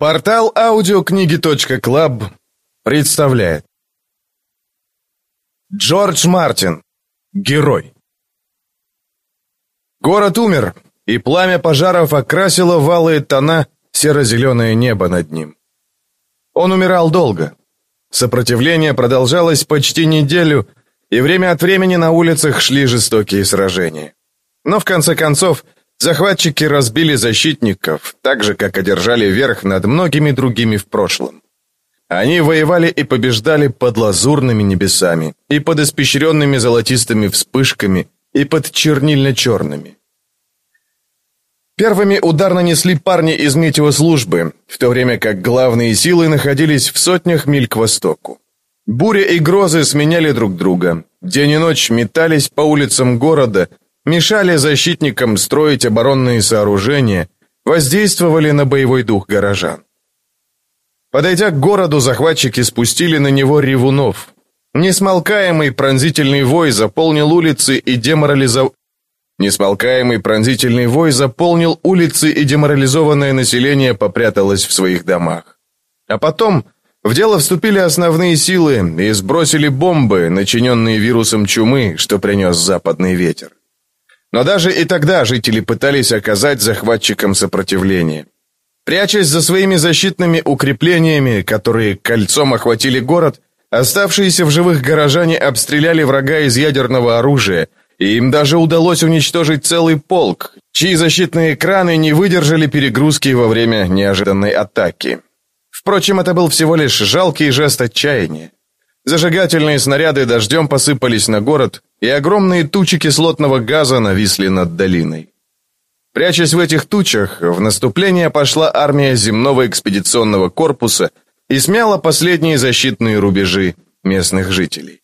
Портал аудиокниги.клаб представляет Джордж Мартин. Герой. Город умер, и пламя пожаров окрасило валые тона серо-зеленое небо над ним. Он умирал долго. Сопротивление продолжалось почти неделю, и время от времени на улицах шли жестокие сражения. Но в конце концов Захватчики разбили защитников, так же, как одержали верх над многими другими в прошлом. Они воевали и побеждали под лазурными небесами, и под испещренными золотистыми вспышками, и под чернильно-черными. Первыми удар нанесли парни из метеослужбы, в то время как главные силы находились в сотнях миль к востоку. Буря и грозы сменяли друг друга. День и ночь метались по улицам города, мешали защитникам строить оборонные сооружения, воздействовали на боевой дух горожан. Подойдя к городу, захватчики спустили на него ревунов. Несмолкаемый пронзительный вой заполнил улицы и деморализовал... Несмолкаемый пронзительный вой заполнил улицы, и деморализованное население попряталось в своих домах. А потом в дело вступили основные силы и сбросили бомбы, начиненные вирусом чумы, что принес западный ветер. Но даже и тогда жители пытались оказать захватчикам сопротивление. Прячась за своими защитными укреплениями, которые кольцом охватили город, оставшиеся в живых горожане обстреляли врага из ядерного оружия, и им даже удалось уничтожить целый полк, чьи защитные экраны не выдержали перегрузки во время неожиданной атаки. Впрочем, это был всего лишь жалкий жест отчаяния. Зажигательные снаряды дождем посыпались на город, и огромные тучи кислотного газа нависли над долиной. Прячась в этих тучах, в наступление пошла армия земного экспедиционного корпуса и смяла последние защитные рубежи местных жителей.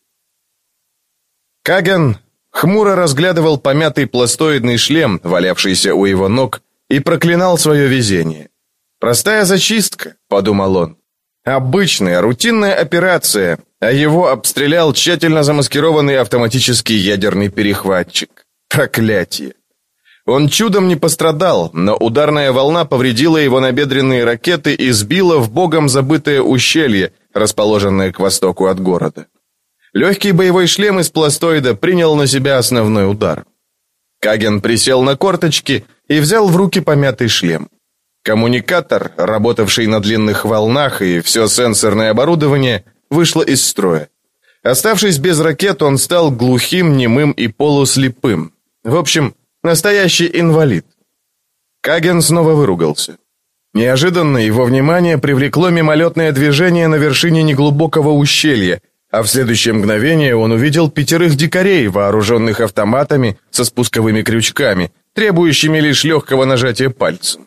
Каген хмуро разглядывал помятый пластоидный шлем, валявшийся у его ног, и проклинал свое везение. «Простая зачистка», — подумал он. «Обычная, рутинная операция, а его обстрелял тщательно замаскированный автоматический ядерный перехватчик. Проклятие! Он чудом не пострадал, но ударная волна повредила его набедренные ракеты и сбила в богом забытое ущелье, расположенное к востоку от города. Легкий боевой шлем из пластоида принял на себя основной удар. Каген присел на корточки и взял в руки помятый шлем. Коммуникатор, работавший на длинных волнах и все сенсорное оборудование – вышла из строя. Оставшись без ракет, он стал глухим, немым и полуслепым. В общем, настоящий инвалид. Каген снова выругался. Неожиданно его внимание привлекло мимолетное движение на вершине неглубокого ущелья, а в следующее мгновение он увидел пятерых дикарей, вооруженных автоматами со спусковыми крючками, требующими лишь легкого нажатия пальцем.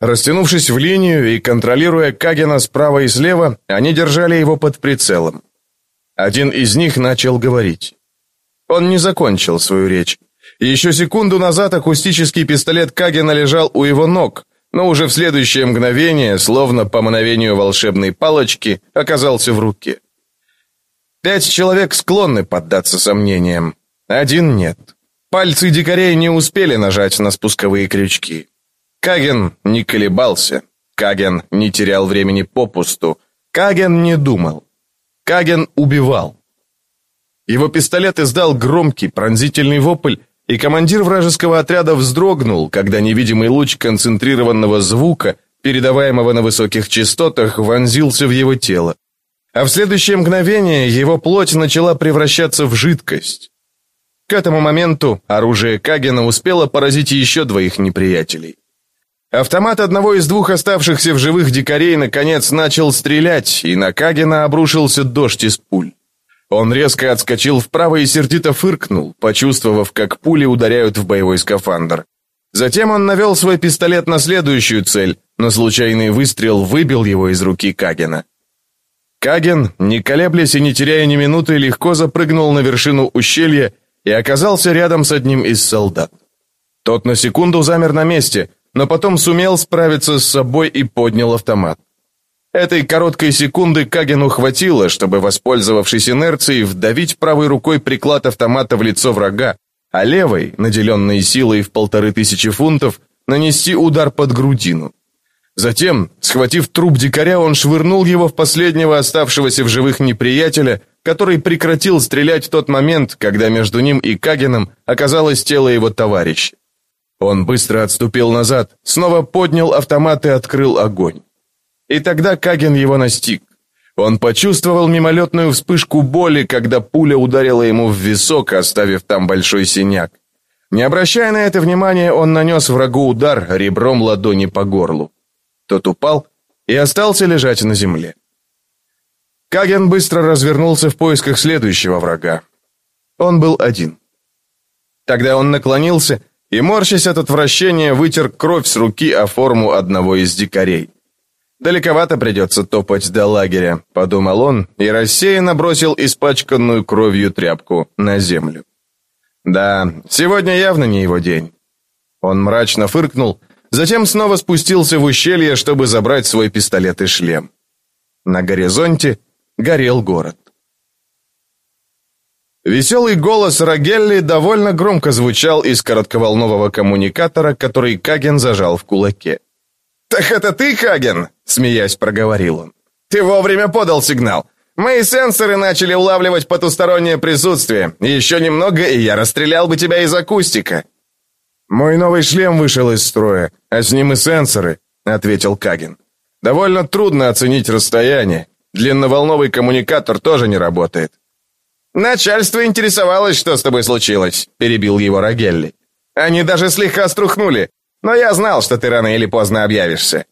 Растянувшись в линию и контролируя Кагена справа и слева, они держали его под прицелом. Один из них начал говорить. Он не закончил свою речь. Еще секунду назад акустический пистолет Кагена лежал у его ног, но уже в следующее мгновение, словно по мановению волшебной палочки, оказался в руке. Пять человек склонны поддаться сомнениям. Один нет. Пальцы дикарей не успели нажать на спусковые крючки. Каген не колебался. Каген не терял времени попусту. Каген не думал. Каген убивал. Его пистолет издал громкий, пронзительный вопль, и командир вражеского отряда вздрогнул, когда невидимый луч концентрированного звука, передаваемого на высоких частотах, вонзился в его тело. А в следующее мгновение его плоть начала превращаться в жидкость. К этому моменту оружие Кагена успело поразить еще двоих неприятелей. Автомат одного из двух оставшихся в живых дикарей наконец начал стрелять, и на Кагена обрушился дождь из пуль. Он резко отскочил вправо и сердито фыркнул, почувствовав, как пули ударяют в боевой скафандр. Затем он навел свой пистолет на следующую цель, но случайный выстрел выбил его из руки Кагена. Каген, не колеблясь и не теряя ни минуты, легко запрыгнул на вершину ущелья и оказался рядом с одним из солдат. Тот на секунду замер на месте, но потом сумел справиться с собой и поднял автомат. Этой короткой секунды Кагену хватило, чтобы, воспользовавшись инерцией, вдавить правой рукой приклад автомата в лицо врага, а левой, наделенной силой в полторы тысячи фунтов, нанести удар под грудину. Затем, схватив труп дикаря, он швырнул его в последнего оставшегося в живых неприятеля, который прекратил стрелять в тот момент, когда между ним и Кагеном оказалось тело его товарища. Он быстро отступил назад, снова поднял автомат и открыл огонь. И тогда Каген его настиг. Он почувствовал мимолетную вспышку боли, когда пуля ударила ему в висок, оставив там большой синяк. Не обращая на это внимания, он нанес врагу удар ребром ладони по горлу. Тот упал и остался лежать на земле. Каген быстро развернулся в поисках следующего врага. Он был один. Тогда он наклонился и, морщась от отвращения, вытер кровь с руки о форму одного из дикарей. «Далековато придется топать до лагеря», — подумал он и рассеянно бросил испачканную кровью тряпку на землю. «Да, сегодня явно не его день». Он мрачно фыркнул Затем снова спустился в ущелье, чтобы забрать свой пистолет и шлем. На горизонте горел город. Веселый голос Рагелли довольно громко звучал из коротковолнового коммуникатора, который Каген зажал в кулаке. «Так это ты, Каген?» — смеясь проговорил он. «Ты вовремя подал сигнал. Мои сенсоры начали улавливать потустороннее присутствие. Еще немного, и я расстрелял бы тебя из акустика». «Мой новый шлем вышел из строя, а с ним и сенсоры», — ответил Кагин. «Довольно трудно оценить расстояние. Длинноволновый коммуникатор тоже не работает». «Начальство интересовалось, что с тобой случилось», — перебил его Рагелли. «Они даже слегка струхнули, но я знал, что ты рано или поздно объявишься».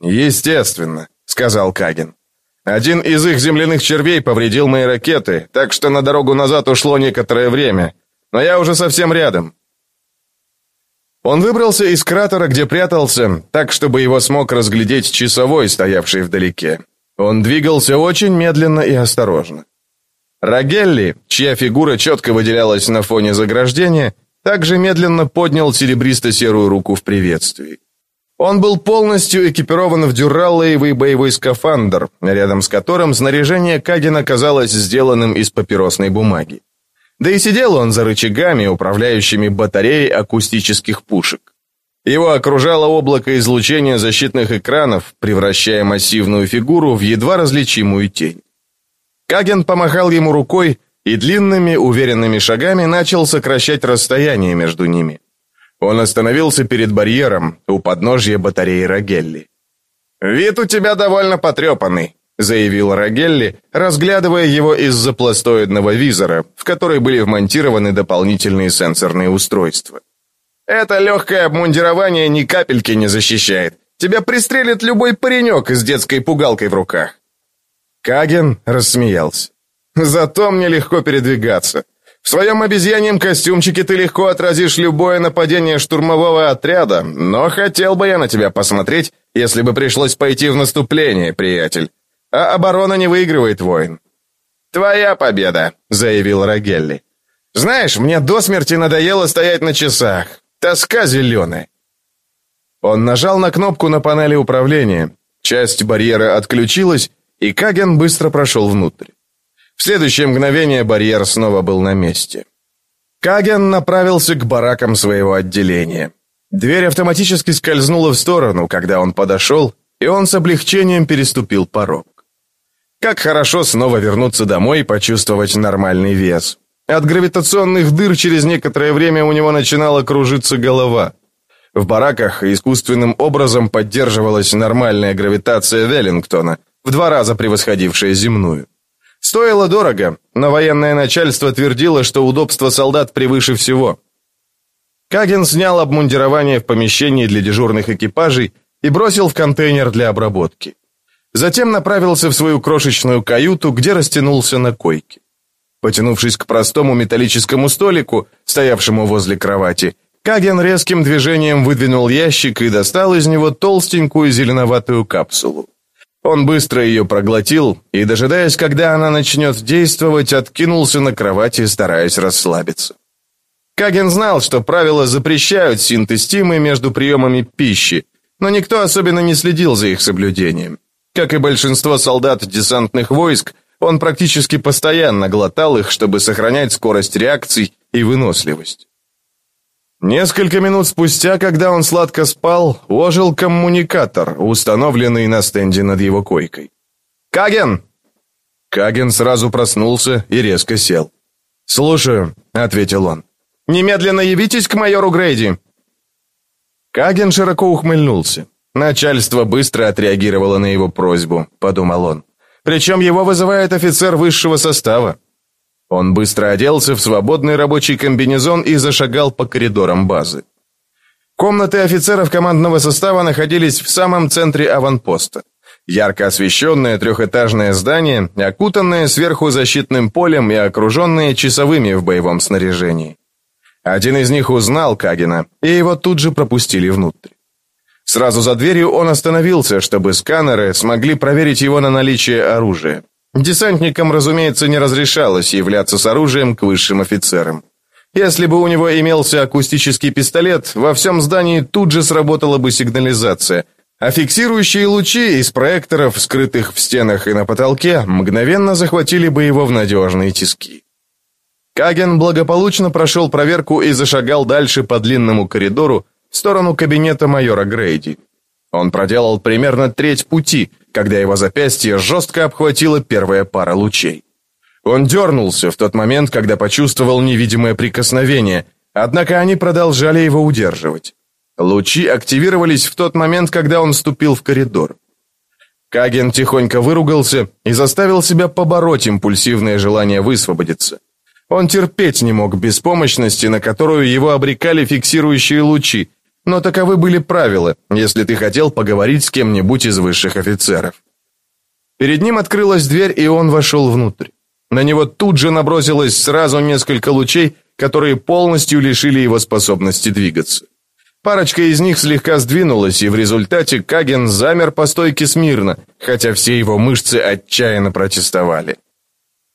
«Естественно», — сказал Кагин. «Один из их земляных червей повредил мои ракеты, так что на дорогу назад ушло некоторое время. Но я уже совсем рядом. Он выбрался из кратера, где прятался, так, чтобы его смог разглядеть часовой, стоявший вдалеке. Он двигался очень медленно и осторожно. Рагелли, чья фигура четко выделялась на фоне заграждения, также медленно поднял серебристо-серую руку в приветствии. Он был полностью экипирован в дюраллоевый боевой скафандр, рядом с которым снаряжение Кагина казалось сделанным из папиросной бумаги. Да и сидел он за рычагами, управляющими батареей акустических пушек. Его окружало облако излучения защитных экранов, превращая массивную фигуру в едва различимую тень. Каген помахал ему рукой и длинными, уверенными шагами начал сокращать расстояние между ними. Он остановился перед барьером у подножья батареи Рагелли. «Вид у тебя довольно потрепанный», заявил Рагелли, разглядывая его из-за пластоидного визора, в который были вмонтированы дополнительные сенсорные устройства. «Это легкое обмундирование ни капельки не защищает. Тебя пристрелит любой паренек с детской пугалкой в руках». Каген рассмеялся. «Зато мне легко передвигаться. В своем обезьяньем костюмчике ты легко отразишь любое нападение штурмового отряда, но хотел бы я на тебя посмотреть, если бы пришлось пойти в наступление, приятель а оборона не выигрывает войн. «Твоя победа», — заявил Рагелли. «Знаешь, мне до смерти надоело стоять на часах. Тоска зеленая». Он нажал на кнопку на панели управления. Часть барьера отключилась, и Каген быстро прошел внутрь. В следующее мгновение барьер снова был на месте. Каген направился к баракам своего отделения. Дверь автоматически скользнула в сторону, когда он подошел, и он с облегчением переступил порог. Как хорошо снова вернуться домой и почувствовать нормальный вес. От гравитационных дыр через некоторое время у него начинала кружиться голова. В бараках искусственным образом поддерживалась нормальная гравитация Веллингтона, в два раза превосходившая земную. Стоило дорого, но военное начальство твердило, что удобство солдат превыше всего. Каген снял обмундирование в помещении для дежурных экипажей и бросил в контейнер для обработки. Затем направился в свою крошечную каюту, где растянулся на койке. Потянувшись к простому металлическому столику, стоявшему возле кровати, Каген резким движением выдвинул ящик и достал из него толстенькую зеленоватую капсулу. Он быстро ее проглотил и, дожидаясь, когда она начнет действовать, откинулся на кровати, стараясь расслабиться. Каген знал, что правила запрещают синтез между приемами пищи, но никто особенно не следил за их соблюдением. Как и большинство солдат десантных войск, он практически постоянно глотал их, чтобы сохранять скорость реакций и выносливость. Несколько минут спустя, когда он сладко спал, ожил коммуникатор, установленный на стенде над его койкой. «Каген!» Каген сразу проснулся и резко сел. «Слушаю», — ответил он. «Немедленно явитесь к майору Грейди». Каген широко ухмыльнулся. Начальство быстро отреагировало на его просьбу, подумал он. Причем его вызывает офицер высшего состава. Он быстро оделся в свободный рабочий комбинезон и зашагал по коридорам базы. Комнаты офицеров командного состава находились в самом центре аванпоста. Ярко освещенное трехэтажное здание, окутанное сверху защитным полем и окруженное часовыми в боевом снаряжении. Один из них узнал Кагина, и его тут же пропустили внутрь. Сразу за дверью он остановился, чтобы сканеры смогли проверить его на наличие оружия. Десантникам, разумеется, не разрешалось являться с оружием к высшим офицерам. Если бы у него имелся акустический пистолет, во всем здании тут же сработала бы сигнализация, а фиксирующие лучи из проекторов, скрытых в стенах и на потолке, мгновенно захватили бы его в надежные тиски. Каген благополучно прошел проверку и зашагал дальше по длинному коридору в сторону кабинета майора Грейди. Он проделал примерно треть пути, когда его запястье жестко обхватила первая пара лучей. Он дернулся в тот момент, когда почувствовал невидимое прикосновение, однако они продолжали его удерживать. Лучи активировались в тот момент, когда он вступил в коридор. Каген тихонько выругался и заставил себя побороть импульсивное желание высвободиться. Он терпеть не мог беспомощности, на которую его обрекали фиксирующие лучи, но таковы были правила, если ты хотел поговорить с кем-нибудь из высших офицеров. Перед ним открылась дверь, и он вошел внутрь. На него тут же набросилось сразу несколько лучей, которые полностью лишили его способности двигаться. Парочка из них слегка сдвинулась, и в результате Каген замер по стойке смирно, хотя все его мышцы отчаянно протестовали.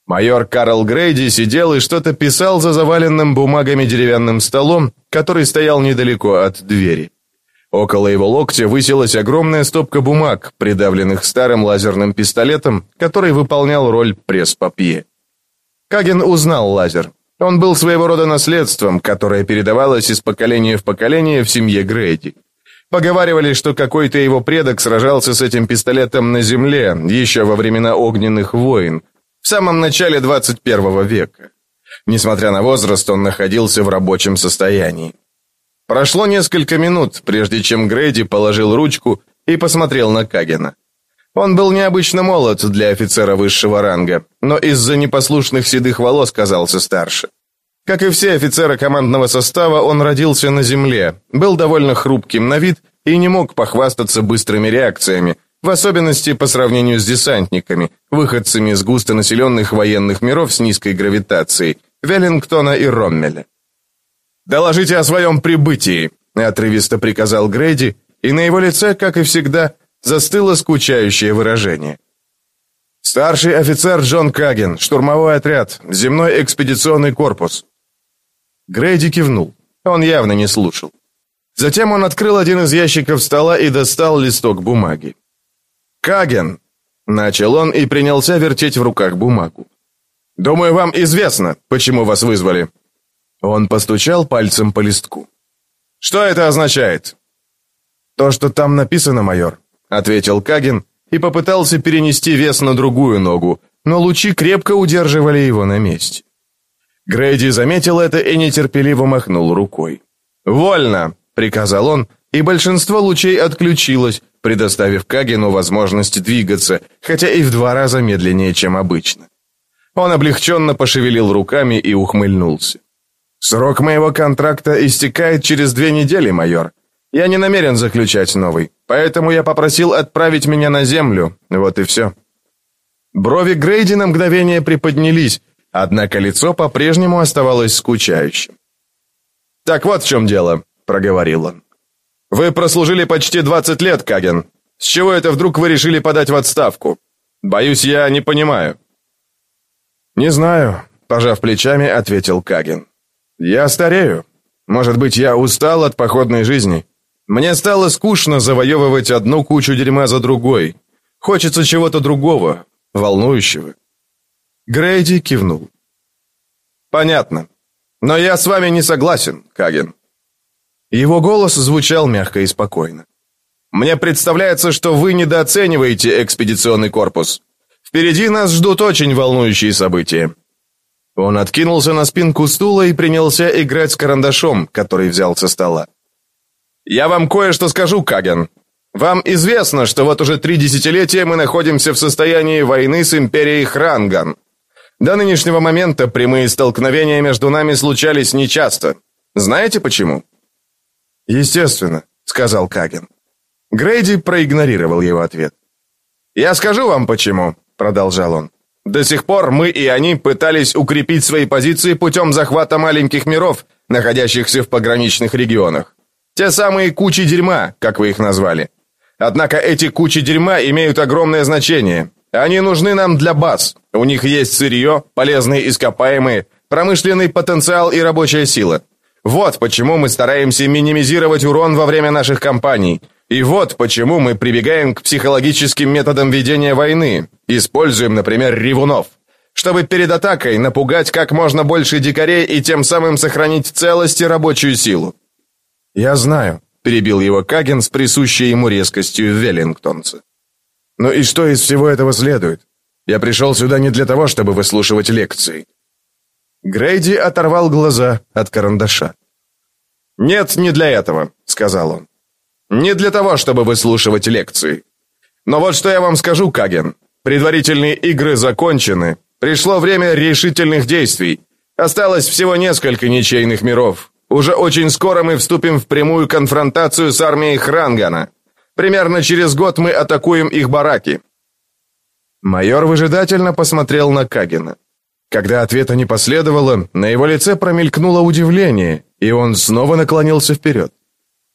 Майор Карл Грейди сидел и что-то писал за заваленным бумагами деревянным столом, который стоял недалеко от двери. Около его локтя высилась огромная стопка бумаг, придавленных старым лазерным пистолетом, который выполнял роль пресс-папье. Каген узнал лазер. Он был своего рода наследством, которое передавалось из поколения в поколение в семье Грейди. Поговаривали, что какой-то его предок сражался с этим пистолетом на земле, еще во времена огненных войн, в самом начале 21 века. Несмотря на возраст, он находился в рабочем состоянии. Прошло несколько минут, прежде чем Грейди положил ручку и посмотрел на Кагена. Он был необычно молод для офицера высшего ранга, но из-за непослушных седых волос казался старше. Как и все офицеры командного состава, он родился на земле, был довольно хрупким на вид и не мог похвастаться быстрыми реакциями, в особенности по сравнению с десантниками, выходцами из густонаселенных военных миров с низкой гравитацией, Веллингтона и Роммеля. «Доложите о своем прибытии», — отрывисто приказал Грейди, и на его лице, как и всегда, застыло скучающее выражение. «Старший офицер Джон Каген, штурмовой отряд, земной экспедиционный корпус». Грейди кивнул. Он явно не слушал. Затем он открыл один из ящиков стола и достал листок бумаги. «Каген!» — начал он и принялся вертеть в руках бумагу. «Думаю, вам известно, почему вас вызвали». Он постучал пальцем по листку. «Что это означает?» «То, что там написано, майор», — ответил Каген и попытался перенести вес на другую ногу, но лучи крепко удерживали его на месте. Грейди заметил это и нетерпеливо махнул рукой. «Вольно!» — приказал он, и большинство лучей отключилось, предоставив Кагину возможность двигаться, хотя и в два раза медленнее, чем обычно. Он облегченно пошевелил руками и ухмыльнулся. «Срок моего контракта истекает через две недели, майор. Я не намерен заключать новый, поэтому я попросил отправить меня на землю, вот и все». Брови Грейди на мгновение приподнялись, однако лицо по-прежнему оставалось скучающим. «Так вот в чем дело», — проговорил он. Вы прослужили почти 20 лет, Каген. С чего это вдруг вы решили подать в отставку? Боюсь, я не понимаю. Не знаю, пожав плечами, ответил Каген. Я старею. Может быть, я устал от походной жизни. Мне стало скучно завоевывать одну кучу дерьма за другой. Хочется чего-то другого, волнующего. Грейди кивнул. Понятно. Но я с вами не согласен, Каген. Его голос звучал мягко и спокойно. «Мне представляется, что вы недооцениваете экспедиционный корпус. Впереди нас ждут очень волнующие события». Он откинулся на спинку стула и принялся играть с карандашом, который взял со стола. «Я вам кое-что скажу, Каген. Вам известно, что вот уже три десятилетия мы находимся в состоянии войны с империей Хранган. До нынешнего момента прямые столкновения между нами случались нечасто. Знаете почему? Естественно, сказал Каген. Грейди проигнорировал его ответ. Я скажу вам почему, продолжал он. До сих пор мы и они пытались укрепить свои позиции путем захвата маленьких миров, находящихся в пограничных регионах. Те самые кучи дерьма, как вы их назвали. Однако эти кучи дерьма имеют огромное значение. Они нужны нам для баз. У них есть сырье, полезные ископаемые, промышленный потенциал и рабочая сила. Вот почему мы стараемся минимизировать урон во время наших кампаний. И вот почему мы прибегаем к психологическим методам ведения войны. Используем, например, ревунов. Чтобы перед атакой напугать как можно больше дикарей и тем самым сохранить целость и рабочую силу. «Я знаю», — перебил его Каген с присущей ему резкостью веллингтонца. «Ну и что из всего этого следует? Я пришел сюда не для того, чтобы выслушивать лекции». Грейди оторвал глаза от карандаша. «Нет, не для этого», — сказал он. «Не для того, чтобы выслушивать лекции. Но вот что я вам скажу, Каген. Предварительные игры закончены. Пришло время решительных действий. Осталось всего несколько ничейных миров. Уже очень скоро мы вступим в прямую конфронтацию с армией Хрангана. Примерно через год мы атакуем их бараки». Майор выжидательно посмотрел на Кагина. Когда ответа не последовало, на его лице промелькнуло удивление, и он снова наклонился вперед.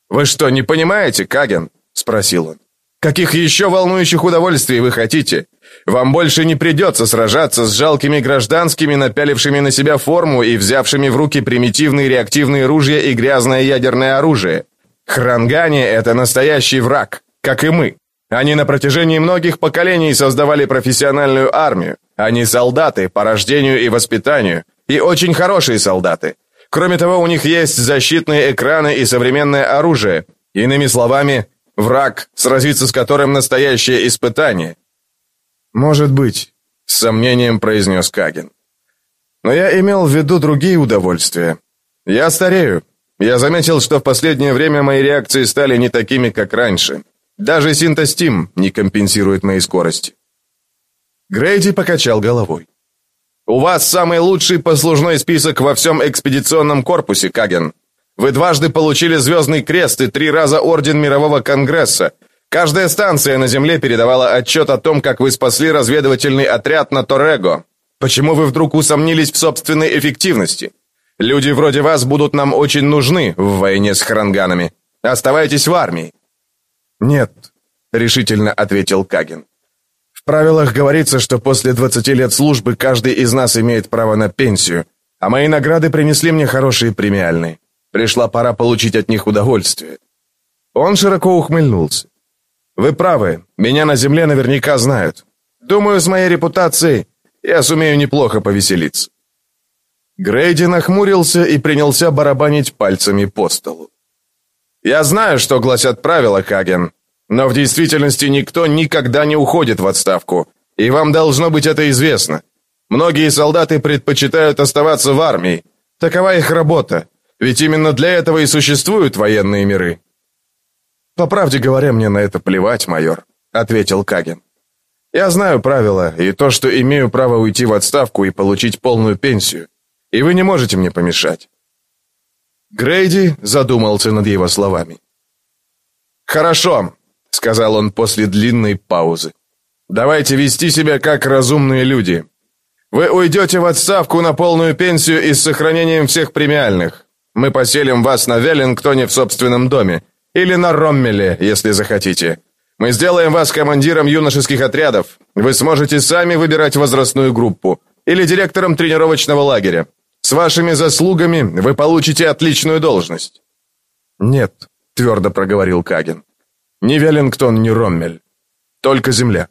«Вы что, не понимаете, Каген?» — спросил он. «Каких еще волнующих удовольствий вы хотите? Вам больше не придется сражаться с жалкими гражданскими, напялившими на себя форму и взявшими в руки примитивные реактивные ружья и грязное ядерное оружие. Хрангане — это настоящий враг, как и мы. Они на протяжении многих поколений создавали профессиональную армию. Они солдаты по рождению и воспитанию, и очень хорошие солдаты. Кроме того, у них есть защитные экраны и современное оружие. Иными словами, враг, сразиться с которым настоящее испытание. «Может быть», — с сомнением произнес Каген. «Но я имел в виду другие удовольствия. Я старею. Я заметил, что в последнее время мои реакции стали не такими, как раньше. Даже синтостим не компенсирует моей скорости». Грейди покачал головой. «У вас самый лучший послужной список во всем экспедиционном корпусе, Каген. Вы дважды получили Звездный Крест и три раза Орден Мирового Конгресса, Каждая станция на Земле передавала отчет о том, как вы спасли разведывательный отряд на Торрего. Почему вы вдруг усомнились в собственной эффективности? Люди вроде вас будут нам очень нужны в войне с хранганами. Оставайтесь в армии». «Нет», — решительно ответил Кагин. «В правилах говорится, что после 20 лет службы каждый из нас имеет право на пенсию, а мои награды принесли мне хорошие премиальные. Пришла пора получить от них удовольствие». Он широко ухмыльнулся. Вы правы, меня на земле наверняка знают. Думаю, с моей репутацией я сумею неплохо повеселиться. Грейди нахмурился и принялся барабанить пальцами по столу. Я знаю, что гласят правила, Каген, но в действительности никто никогда не уходит в отставку, и вам должно быть это известно. Многие солдаты предпочитают оставаться в армии. Такова их работа, ведь именно для этого и существуют военные миры. «По правде говоря, мне на это плевать, майор», — ответил Каген. «Я знаю правила и то, что имею право уйти в отставку и получить полную пенсию, и вы не можете мне помешать». Грейди задумался над его словами. «Хорошо», — сказал он после длинной паузы. «Давайте вести себя как разумные люди. Вы уйдете в отставку на полную пенсию и с сохранением всех премиальных. Мы поселим вас на Веллингтоне в собственном доме, или на Роммеле, если захотите. Мы сделаем вас командиром юношеских отрядов. Вы сможете сами выбирать возрастную группу. Или директором тренировочного лагеря. С вашими заслугами вы получите отличную должность». «Нет», — твердо проговорил Каген. «Ни Веллингтон, ни Роммель. Только земля».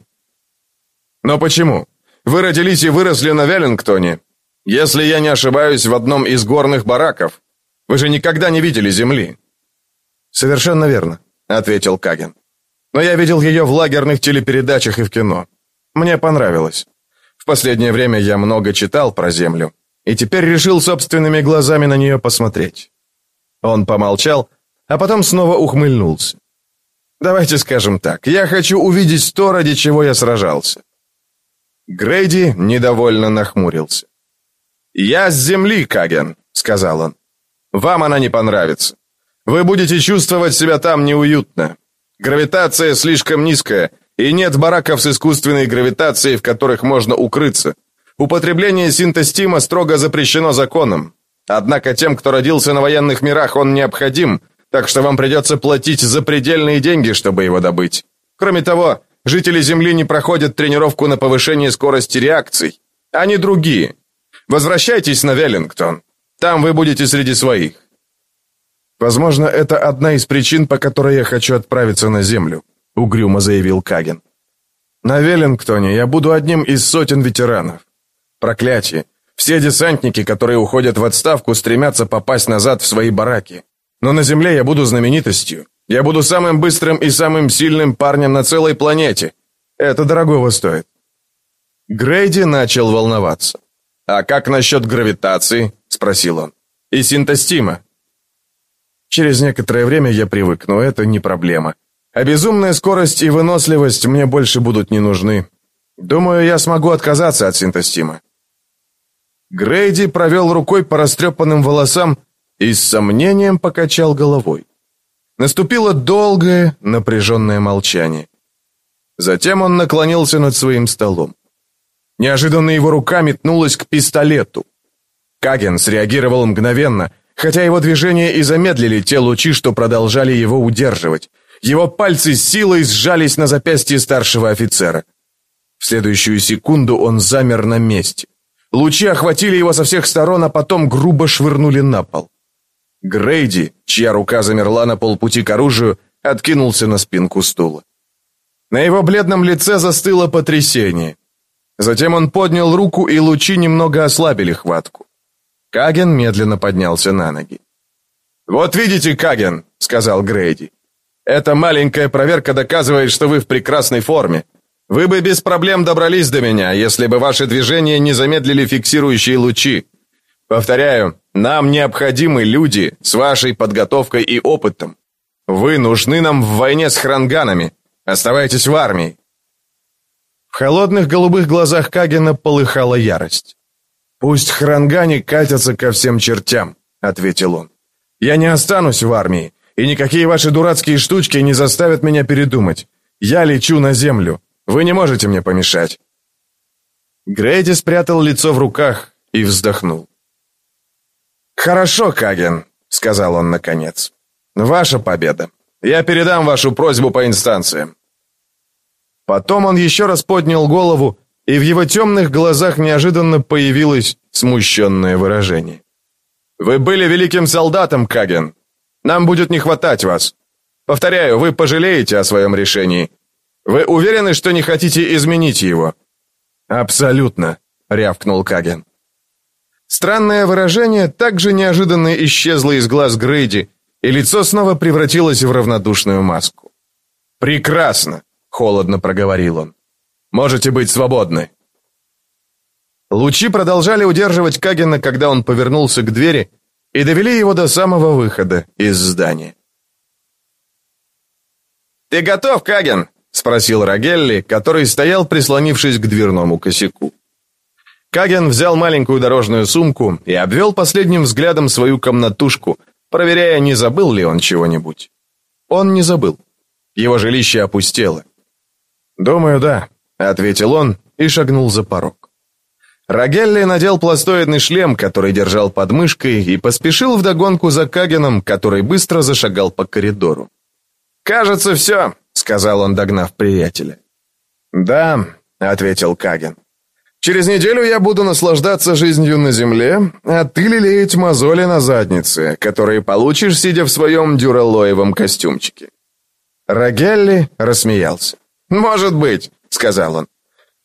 «Но почему? Вы родились и выросли на Веллингтоне. Если я не ошибаюсь, в одном из горных бараков. Вы же никогда не видели земли. «Совершенно верно», — ответил Каген. «Но я видел ее в лагерных телепередачах и в кино. Мне понравилось. В последнее время я много читал про Землю, и теперь решил собственными глазами на нее посмотреть». Он помолчал, а потом снова ухмыльнулся. «Давайте скажем так, я хочу увидеть то, ради чего я сражался». Грейди недовольно нахмурился. «Я с земли, Каген», — сказал он. «Вам она не понравится. Вы будете чувствовать себя там неуютно. Гравитация слишком низкая, и нет бараков с искусственной гравитацией, в которых можно укрыться. Употребление синтестима строго запрещено законом. Однако тем, кто родился на военных мирах, он необходим, так что вам придется платить запредельные деньги, чтобы его добыть. Кроме того, жители Земли не проходят тренировку на повышение скорости реакций. Они другие. Возвращайтесь на Веллингтон. Там вы будете среди своих. Возможно, это одна из причин, по которой я хочу отправиться на Землю, угрюмо заявил Каген. На Веллингтоне я буду одним из сотен ветеранов. Проклятие. Все десантники, которые уходят в отставку, стремятся попасть назад в свои бараки. Но на Земле я буду знаменитостью. Я буду самым быстрым и самым сильным парнем на целой планете. Это дорогого стоит. Грейди начал волноваться. «А как насчет гравитации?» – спросил он. «И синтостима?» Через некоторое время я привыкну, это не проблема. А безумная скорость и выносливость мне больше будут не нужны. Думаю, я смогу отказаться от синтостима. Грейди провел рукой по растрепанным волосам и с сомнением покачал головой. Наступило долгое, напряженное молчание. Затем он наклонился над своим столом. Неожиданно его рука метнулась к пистолету. Каген среагировал мгновенно — хотя его движения и замедлили те лучи, что продолжали его удерживать. Его пальцы силой сжались на запястье старшего офицера. В следующую секунду он замер на месте. Лучи охватили его со всех сторон, а потом грубо швырнули на пол. Грейди, чья рука замерла на полпути к оружию, откинулся на спинку стула. На его бледном лице застыло потрясение. Затем он поднял руку, и лучи немного ослабили хватку. Каген медленно поднялся на ноги. «Вот видите, Каген», — сказал Грейди. «Эта маленькая проверка доказывает, что вы в прекрасной форме. Вы бы без проблем добрались до меня, если бы ваши движения не замедлили фиксирующие лучи. Повторяю, нам необходимы люди с вашей подготовкой и опытом. Вы нужны нам в войне с хранганами. Оставайтесь в армии». В холодных голубых глазах Кагена полыхала ярость. «Пусть хрангани катятся ко всем чертям», — ответил он. «Я не останусь в армии, и никакие ваши дурацкие штучки не заставят меня передумать. Я лечу на землю. Вы не можете мне помешать». Грейди спрятал лицо в руках и вздохнул. «Хорошо, Каген», — сказал он наконец. «Ваша победа. Я передам вашу просьбу по инстанциям». Потом он еще раз поднял голову и в его темных глазах неожиданно появилось смущенное выражение. «Вы были великим солдатом, Каген. Нам будет не хватать вас. Повторяю, вы пожалеете о своем решении. Вы уверены, что не хотите изменить его?» «Абсолютно», — рявкнул Каген. Странное выражение также неожиданно исчезло из глаз Грейди, и лицо снова превратилось в равнодушную маску. «Прекрасно», — холодно проговорил он. Можете быть свободны». Лучи продолжали удерживать Кагена, когда он повернулся к двери, и довели его до самого выхода из здания. «Ты готов, Каген?» — спросил Рагелли, который стоял, прислонившись к дверному косяку. Каген взял маленькую дорожную сумку и обвел последним взглядом свою комнатушку, проверяя, не забыл ли он чего-нибудь. Он не забыл. Его жилище опустело. «Думаю, да», ответил он и шагнул за порог. Рагелли надел пластоидный шлем, который держал под мышкой, и поспешил вдогонку за Кагеном, который быстро зашагал по коридору. «Кажется, все», — сказал он, догнав приятеля. «Да», — ответил Каген. «Через неделю я буду наслаждаться жизнью на земле, а ты лелеять мозоли на заднице, которые получишь, сидя в своем дюралоевом костюмчике». Рагелли рассмеялся. «Может быть сказал он.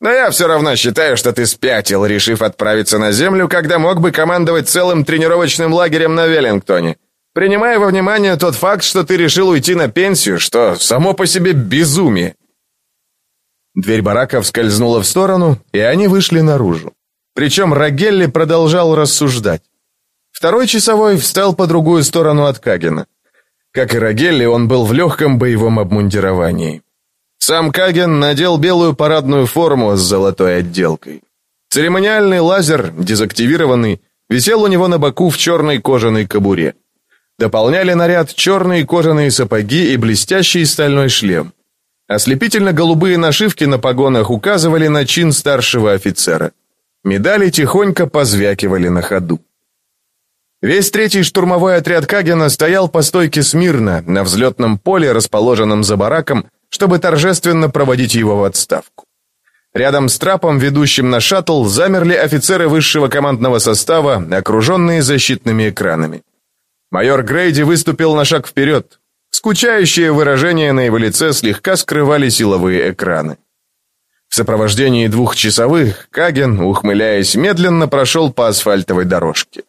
«Но я все равно считаю, что ты спятил, решив отправиться на Землю, когда мог бы командовать целым тренировочным лагерем на Веллингтоне. Принимая во внимание тот факт, что ты решил уйти на пенсию, что само по себе безумие. Дверь барака скользнула в сторону, и они вышли наружу. Причем Рагелли продолжал рассуждать. Второй часовой встал по другую сторону от Кагена. Как и Рагелли, он был в легком боевом обмундировании. Сам Каген надел белую парадную форму с золотой отделкой. Церемониальный лазер, дезактивированный, висел у него на боку в черной кожаной кобуре. Дополняли наряд черные кожаные сапоги и блестящий стальной шлем. Ослепительно-голубые нашивки на погонах указывали на чин старшего офицера. Медали тихонько позвякивали на ходу. Весь третий штурмовой отряд Кагена стоял по стойке смирно, на взлетном поле, расположенном за бараком, чтобы торжественно проводить его в отставку. Рядом с трапом, ведущим на шаттл, замерли офицеры высшего командного состава, окруженные защитными экранами. Майор Грейди выступил на шаг вперед. Скучающее выражение на его лице слегка скрывали силовые экраны. В сопровождении двух часовых Каген, ухмыляясь, медленно прошел по асфальтовой дорожке.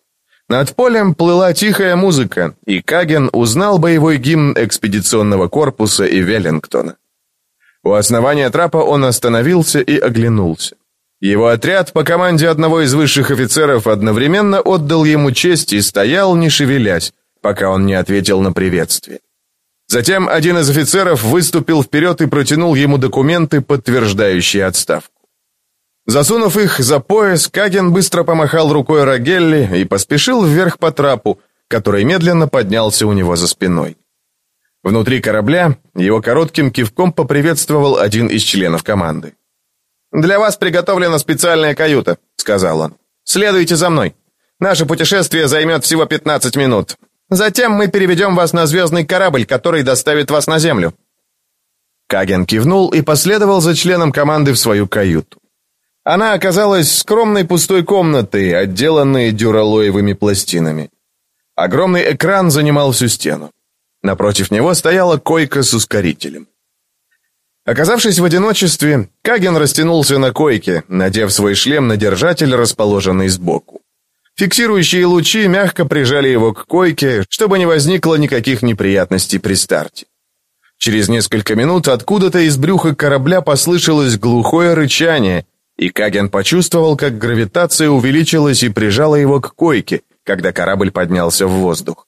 Над полем плыла тихая музыка, и Каген узнал боевой гимн экспедиционного корпуса и Веллингтона. У основания трапа он остановился и оглянулся. Его отряд по команде одного из высших офицеров одновременно отдал ему честь и стоял, не шевелясь, пока он не ответил на приветствие. Затем один из офицеров выступил вперед и протянул ему документы, подтверждающие отставку. Засунув их за пояс, Каген быстро помахал рукой Рагелли и поспешил вверх по трапу, который медленно поднялся у него за спиной. Внутри корабля его коротким кивком поприветствовал один из членов команды. «Для вас приготовлена специальная каюта», — сказал он. «Следуйте за мной. Наше путешествие займет всего 15 минут. Затем мы переведем вас на звездный корабль, который доставит вас на Землю». Каген кивнул и последовал за членом команды в свою каюту. Она оказалась скромной пустой комнатой, отделанной дюралоевыми пластинами. Огромный экран занимал всю стену. Напротив него стояла койка с ускорителем. Оказавшись в одиночестве, Каген растянулся на койке, надев свой шлем на держатель, расположенный сбоку. Фиксирующие лучи мягко прижали его к койке, чтобы не возникло никаких неприятностей при старте. Через несколько минут откуда-то из брюха корабля послышалось глухое рычание, и Каген почувствовал, как гравитация увеличилась и прижала его к койке, когда корабль поднялся в воздух.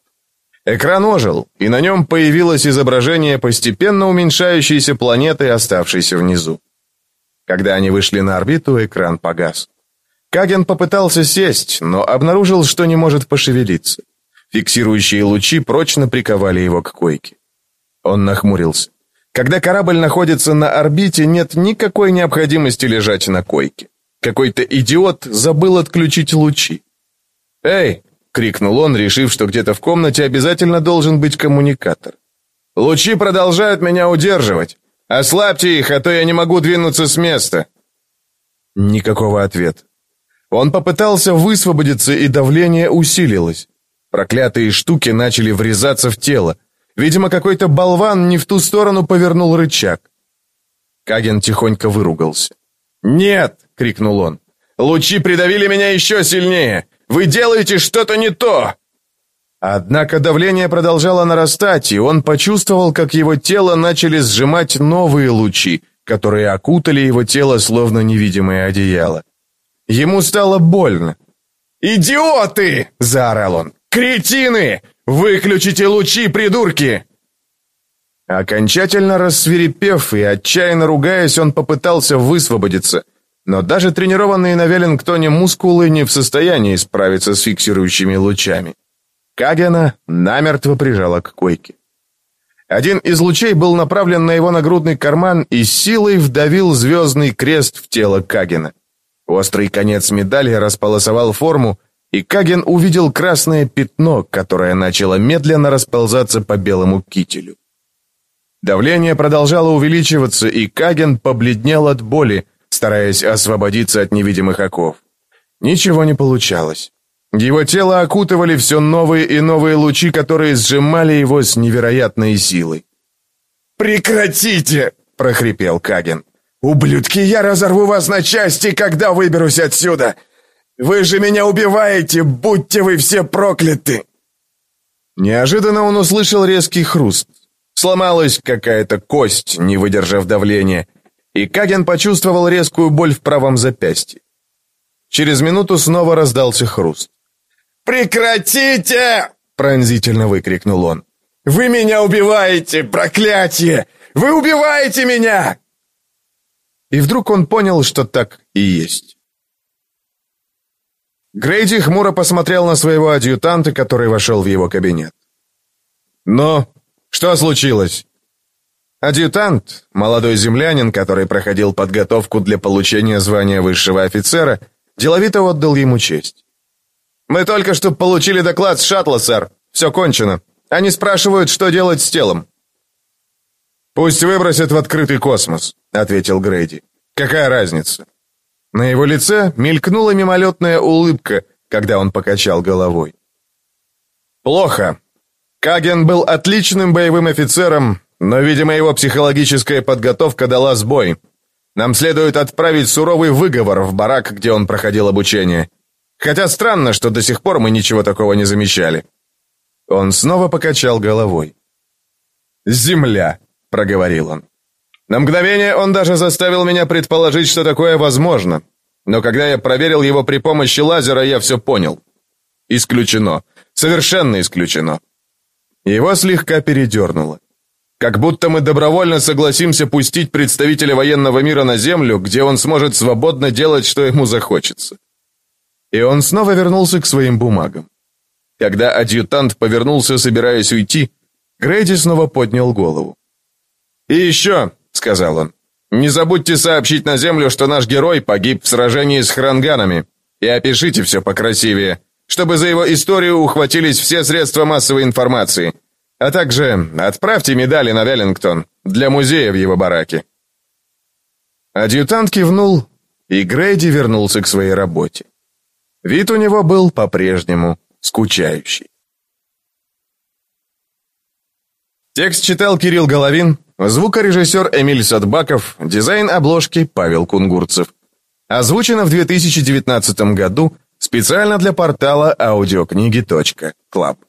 Экран ожил, и на нем появилось изображение постепенно уменьшающейся планеты, оставшейся внизу. Когда они вышли на орбиту, экран погас. Каген попытался сесть, но обнаружил, что не может пошевелиться. Фиксирующие лучи прочно приковали его к койке. Он нахмурился. Когда корабль находится на орбите, нет никакой необходимости лежать на койке. Какой-то идиот забыл отключить лучи. «Эй, — крикнул он, решив, что где-то в комнате обязательно должен быть коммуникатор. «Лучи продолжают меня удерживать. Ослабьте их, а то я не могу двинуться с места». Никакого ответа. Он попытался высвободиться, и давление усилилось. Проклятые штуки начали врезаться в тело. Видимо, какой-то болван не в ту сторону повернул рычаг. Каген тихонько выругался. «Нет!» — крикнул он. «Лучи придавили меня еще сильнее! Вы делаете что-то не то!» Однако давление продолжало нарастать, и он почувствовал, как его тело начали сжимать новые лучи, которые окутали его тело словно невидимое одеяло. Ему стало больно. «Идиоты!» — заорал он. «Кретины! Выключите лучи, придурки!» Окончательно рассверепев и отчаянно ругаясь, он попытался высвободиться, но даже тренированные на Веллингтоне мускулы не в состоянии справиться с фиксирующими лучами. Кагена намертво прижала к койке. Один из лучей был направлен на его нагрудный карман и силой вдавил звездный крест в тело Кагена. Острый конец медали располосовал форму, и Каген увидел красное пятно, которое начало медленно расползаться по белому кителю. Давление продолжало увеличиваться, и Каген побледнел от боли, стараясь освободиться от невидимых оков. Ничего не получалось. Его тело окутывали все новые и новые лучи, которые сжимали его с невероятной силой. «Прекратите!» — прохрипел Каген. «Ублюдки, я разорву вас на части, когда выберусь отсюда! Вы же меня убиваете, будьте вы все прокляты!» Неожиданно он услышал резкий хруст. Сломалась какая-то кость, не выдержав давления, и Каген почувствовал резкую боль в правом запястье. Через минуту снова раздался хруст. «Прекратите!» — пронзительно выкрикнул он. «Вы меня убиваете, проклятие! Вы убиваете меня!» И вдруг он понял, что так и есть. Грейди хмуро посмотрел на своего адъютанта, который вошел в его кабинет. «Ну, что случилось?» Адъютант, молодой землянин, который проходил подготовку для получения звания высшего офицера, деловито отдал ему честь. «Мы только что получили доклад с шаттла, сэр. Все кончено. Они спрашивают, что делать с телом». «Пусть выбросят в открытый космос», — ответил Грейди. «Какая разница?» На его лице мелькнула мимолетная улыбка, когда он покачал головой. «Плохо. Каген был отличным боевым офицером, но, видимо, его психологическая подготовка дала сбой. Нам следует отправить суровый выговор в барак, где он проходил обучение. Хотя странно, что до сих пор мы ничего такого не замечали». Он снова покачал головой. «Земля», — проговорил он. На мгновение он даже заставил меня предположить, что такое возможно. Но когда я проверил его при помощи лазера, я все понял. Исключено. Совершенно исключено. Его слегка передернуло. Как будто мы добровольно согласимся пустить представителя военного мира на Землю, где он сможет свободно делать, что ему захочется. И он снова вернулся к своим бумагам. Когда адъютант повернулся, собираясь уйти, Грейди снова поднял голову. «И еще», — сказал он. «Не забудьте сообщить на Землю, что наш герой погиб в сражении с хранганами. И опишите все покрасивее, чтобы за его историю ухватились все средства массовой информации. А также отправьте медали на Веллингтон для музея в его бараке». Адъютант кивнул, и Грейди вернулся к своей работе. Вид у него был по-прежнему скучающий. Текст читал Кирилл Головин, Звукорежиссер Эмиль Садбаков, дизайн обложки Павел Кунгурцев. Озвучено в 2019 году специально для портала аудиокниги.клаб.